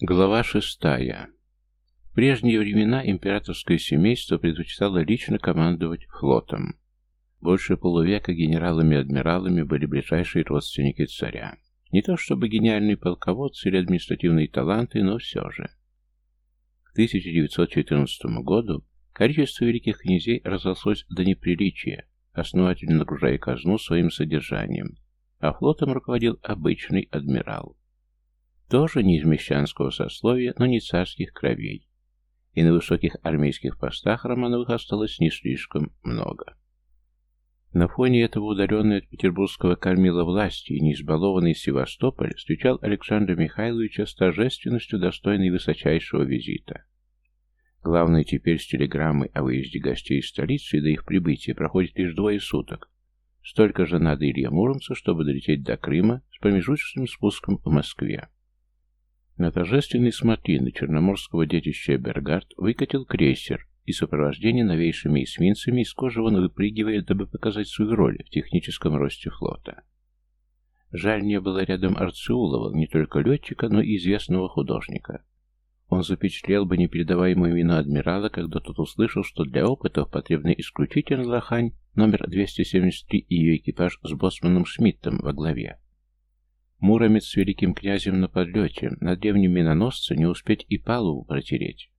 Глава шестая. В прежние времена императорское семейство предпочитало лично командовать флотом. Больше полувека генералами-адмиралами были ближайшие родственники царя. Не то чтобы гениальные полководцы или административные таланты, но все же. К 1914 году количество великих князей разрослось до неприличия, основательно нагружая казну своим содержанием, а флотом руководил обычный адмирал. Тоже не из мещанского сословия, но не царских кровей. И на высоких армейских постах Романовых осталось не слишком много. На фоне этого удаленный от петербургского кормила власти и неизбалованный Севастополь встречал Александра Михайловича с торжественностью, достойной высочайшего визита. Главное, теперь с телеграммой о выезде гостей из столицы и до их прибытия проходит лишь двое суток. Столько же надо Илье Муромцу, чтобы долететь до Крыма с промежуточным спуском в Москве. На торжественной смотрины черноморского детища Бергард выкатил крейсер, и сопровождение новейшими эсминцами из кожи он выпрыгивает, дабы показать свою роль в техническом росте флота. Жаль, не было рядом Арциулова, не только летчика, но и известного художника. Он запечатлел бы непередаваемую вину адмирала, когда тот услышал, что для опытов потребна исключительно лохань номер 273 и ее экипаж с боссманом Шмидтом во главе. Муромец с великим князем на подлете, на древнем миноносце не успеть и палубу протереть.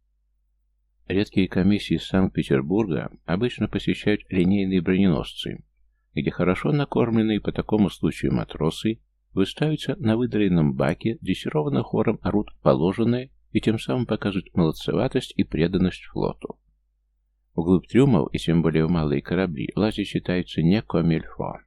Редкие комиссии из Санкт-Петербурга обычно посещают линейные броненосцы, где хорошо накормленные по такому случаю матросы выставятся на выдраенном баке, дрессированно хором орут положенное и тем самым показывают молодцеватость и преданность флоту. Вглубь трюмов, и тем более в малые корабли, лазить считается не комильфо.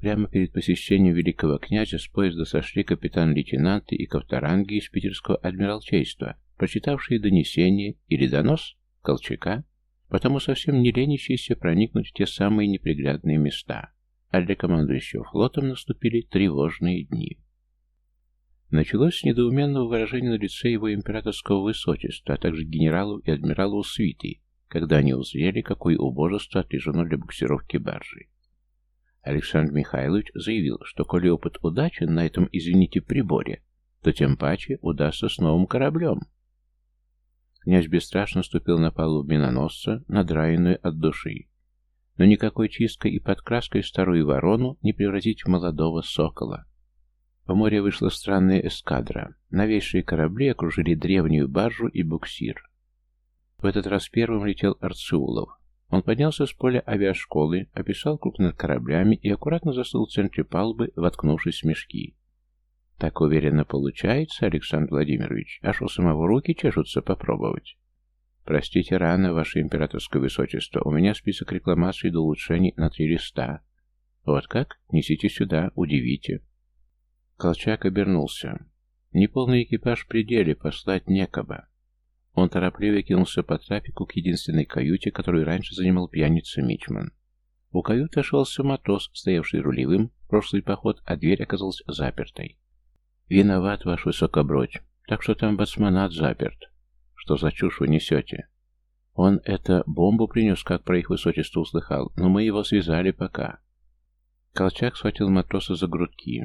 Прямо перед посещением великого князя с поезда сошли капитан-лейтенанты и кавторанги из питерского адмиралтейства, прочитавшие донесение или донос Колчака, потому совсем не ленящиеся проникнуть в те самые неприглядные места, а для командующего флотом наступили тревожные дни. Началось с недоуменного выражения на лице его императорского высочества, а также генералов и адмиралов свиты, когда они узрели, какое убожество отлежено для буксировки баржи. Александр Михайлович заявил, что коли опыт удачен на этом, извините, приборе, то тем паче удастся с новым кораблем. Князь бесстрашно ступил на палубу миноносца, надраенную от души. Но никакой чисткой и подкраской старую ворону не превратить в молодого сокола. По морю вышла странная эскадра. Новейшие корабли окружили древнюю баржу и буксир. В этот раз первым летел Арциулов. Он поднялся с поля авиашколы, описал круг над кораблями и аккуратно застыл в центре палубы, воткнувшись в мешки. Так уверенно получается, Александр Владимирович, аж у самого руки чешутся попробовать. Простите рано, ваше императорское высочество, у меня список рекламаций до улучшений на три листа. Вот как? Несите сюда, удивите. Колчак обернулся. Неполный экипаж в пределе, послать некого. Он торопливо кинулся по трафику к единственной каюте, которую раньше занимал пьяница Мичман. У каюты ошелся матрос, стоявший рулевым, прошлый поход, а дверь оказалась запертой. «Виноват, ваш высокобродь. Так что там бацманат заперт. Что за чушь вы несете?» Он это бомбу принес, как про их высочество услыхал, но мы его связали пока. Колчак схватил матроса за грудки.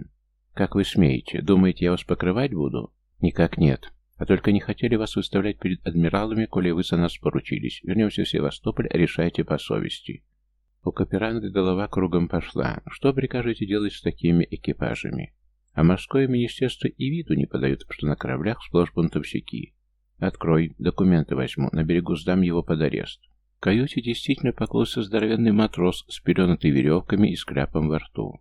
«Как вы смеете? Думаете, я вас покрывать буду?» «Никак нет. А только не хотели вас выставлять перед адмиралами, коли вы за нас поручились. Вернемся в Севастополь, решайте по совести». У Каперанга голова кругом пошла. Что прикажете делать с такими экипажами? А морское министерство и виду не подает, что на кораблях сплошь бунтовщики. Открой, документы возьму, на берегу сдам его под арест. В каюте действительно поклался здоровенный матрос с пеленатой веревками и с кляпом во рту.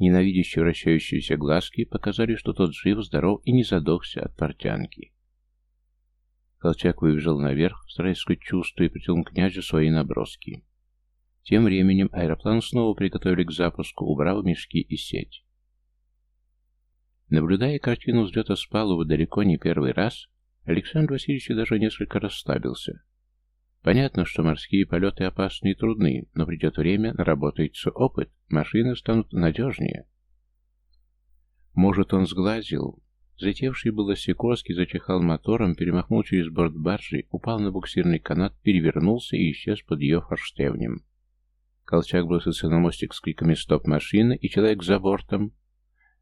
Ненавидящие вращающиеся глазки показали, что тот жив, здоров и не задохся от портянки. Колчак выбежал наверх, стараясь скрыть чувства, и протянул князю свои наброски. Тем временем аэроплан снова приготовили к запуску, убрав мешки и сеть. Наблюдая картину взлета с палубы далеко не первый раз, Александр Васильевич даже несколько расслабился. Понятно, что морские полеты опасны и трудны, но придет время, наработается опыт, машины станут надежнее. Может, он сглазил. Залетевший было Сикорский зачихал мотором, перемахнул через борт баржи, упал на буксирный канат, перевернулся и исчез под ее форштевнем. Колчак бросился на мостик с криками «Стоп, машина!» и человек за бортом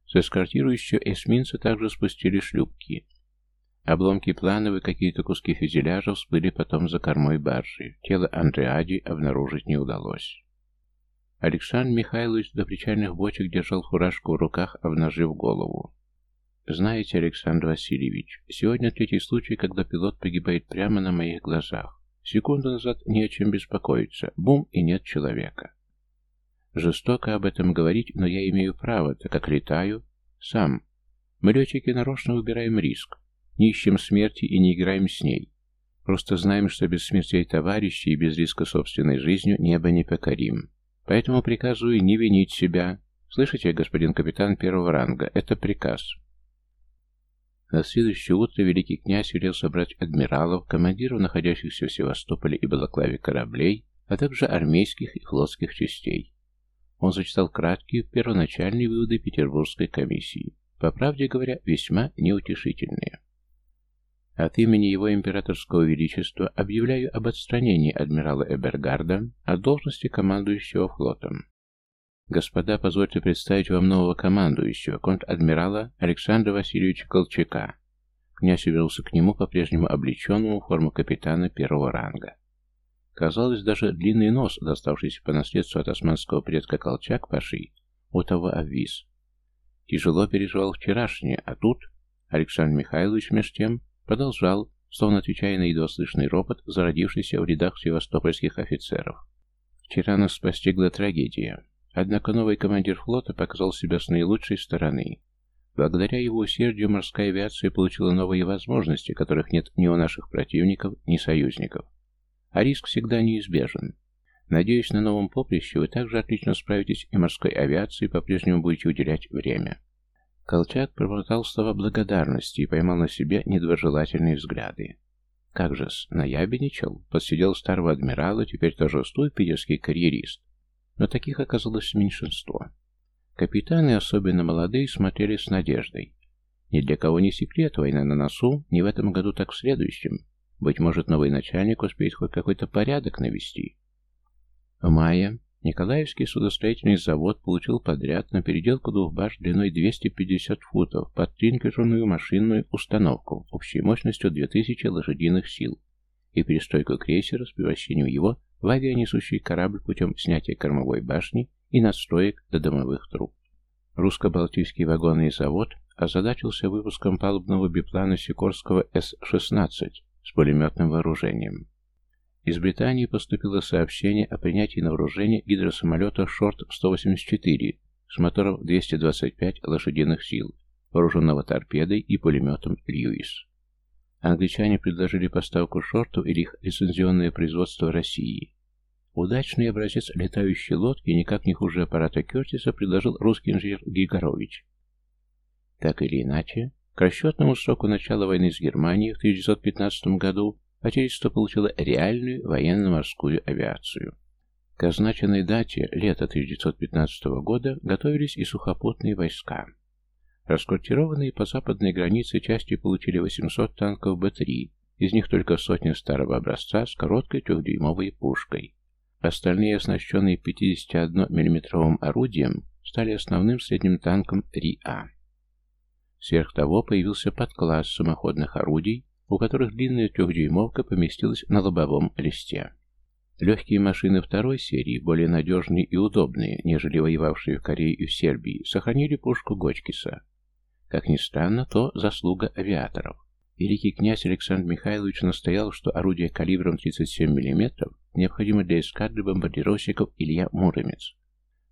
С эскортирующего эсминца также спустили шлюпки. Обломки планов и какие-то куски фюзеляжа всплыли потом за кормой баржи. Тело Андреади обнаружить не удалось. Александр Михайлович до причальных бочек держал фуражку в руках, обнажив голову. «Знаете, Александр Васильевич, сегодня третий случай, когда пилот погибает прямо на моих глазах. Секунду назад не о чем беспокоиться. Бум, и нет человека. Жестоко об этом говорить, но я имею право, так как летаю сам. Мы, летчики, нарочно выбираем риск. Не ищем смерти и не играем с ней. Просто знаем, что без смертей товарищей и без риска собственной жизнью небо не покорим. Поэтому приказываю не винить себя. Слышите, господин капитан первого ранга, это приказ. На следующее утро великий князь велел собрать адмиралов, командиров находящихся в Севастополе и Балаклаве кораблей, а также армейских и флотских частей. Он зачитал краткие первоначальные выводы Петербургской комиссии, по правде говоря, весьма неутешительные. От имени его императорского величества объявляю об отстранении адмирала Эбергарда от должности командующего флотом. Господа, позвольте представить вам нового командующего, конт-адмирала Александра Васильевича Колчака. Князь вернулся к нему по-прежнему облеченному в форму капитана первого ранга. Казалось, даже длинный нос, доставшийся по наследству от османского предка Колчак Паши, у того обвис. Тяжело переживал вчерашнее, а тут Александр Михайлович меж тем продолжал, словно отвечая на едва слышный ропот, зародившийся в рядах севастопольских офицеров. Вчера нас постигла трагедия. Однако новый командир флота показал себя с наилучшей стороны. Благодаря его усердию морская авиация получила новые возможности, которых нет ни у наших противников, ни союзников. А риск всегда неизбежен. Надеюсь, на новом поприще вы также отлично справитесь и морской авиации по-прежнему будете уделять время. Колчак пробормотал слова благодарности и поймал на себе недоброжелательные взгляды. Как же-с, наябедничал, подсидел старого адмирала, теперь тоже стуй питерский карьерист. Но таких оказалось меньшинство. Капитаны, особенно молодые, смотрели с надеждой. Ни для кого не секрет, война на носу, не в этом году, так в следующем. Быть может, новый начальник успеет хоть какой-то порядок навести. В мае Николаевский судостроительный завод получил подряд на переделку двух баш длиной 250 футов под тринкерную машинную установку общей мощностью 2000 лошадиных сил и перестройку крейсера с превращением его в авианесущий корабль путем снятия кормовой башни и надстроек до домовых труб. Русско-Балтийский вагонный завод озадачился выпуском палубного биплана Сикорского С-16 с пулеметным вооружением. Из Британии поступило сообщение о принятии на вооружение гидросамолета Шорт-184 с мотором 225 лошадиных сил, вооруженного торпедой и пулеметом «Льюис». Англичане предложили поставку шортов или их лицензионное производство России. Удачный образец летающей лодки, никак не хуже аппарата Кертиса, предложил русский инженер Григорович. Так или иначе, к расчетному сроку начала войны с Германией в 1915 году Отечество получило реальную военно-морскую авиацию. К означенной дате, лета 1915 года, готовились и сухопутные войска. Расквартированные по западной границе части получили 800 танков Б-3, из них только сотня старого образца с короткой трехдюймовой пушкой. Остальные, оснащенные 51 миллиметровым орудием, стали основным средним танком РИА. Сверх того появился подкласс самоходных орудий, у которых длинная трехдюймовка поместилась на лобовом листе. Легкие машины второй серии, более надежные и удобные, нежели воевавшие в Корее и в Сербии, сохранили пушку Гочкиса, как ни странно, то заслуга авиаторов. Великий князь Александр Михайлович настоял, что орудие калибром 37 мм необходимо для эскадры бомбардировщиков Илья Муромец.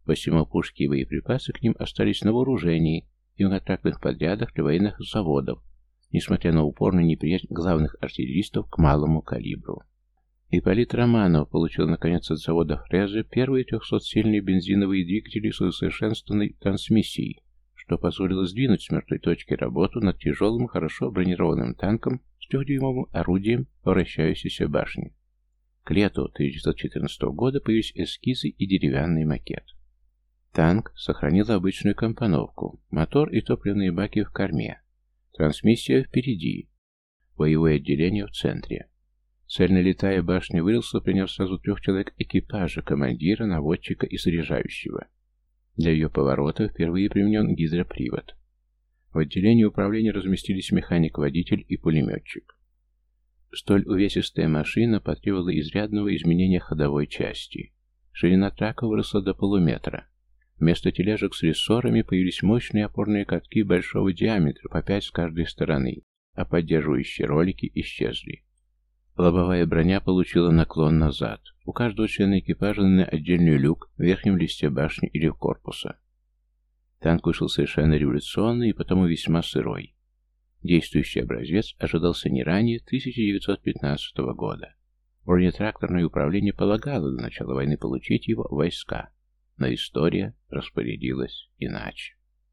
Посему пушки и боеприпасы к ним остались на вооружении и в контрактных подрядах для военных заводов, несмотря на упорную неприязнь главных артиллеристов к малому калибру. Ипполит Романов получил, наконец, от завода Фрезе первые 300-сильные бензиновые двигатели с усовершенствованной трансмиссией, что позволило сдвинуть с мертвой точки работу над тяжелым, хорошо бронированным танком с трехдюймовым орудием вращающейся башни. К лету 1914 года появились эскизы и деревянный макет. Танк сохранил обычную компоновку, мотор и топливные баки в корме, трансмиссия впереди, боевое отделение в центре. Цельно летая, башня выросла, приняв сразу трех человек экипажа, командира, наводчика и заряжающего. Для ее поворота впервые применен гидропривод. В отделении управления разместились механик-водитель и пулеметчик. Столь увесистая машина потребовала изрядного изменения ходовой части. Ширина трака выросла до полуметра. Вместо тележек с рессорами появились мощные опорные катки большого диаметра по пять с каждой стороны, а поддерживающие ролики исчезли. Лобовая броня получила наклон назад. У каждого члена экипажа на отдельный люк в верхнем листе башни или корпуса. Танк вышел совершенно революционный и потому весьма сырой. Действующий образец ожидался не ранее 1915 года. Бронетракторное управление полагало до начала войны получить его войска, но история распорядилась иначе.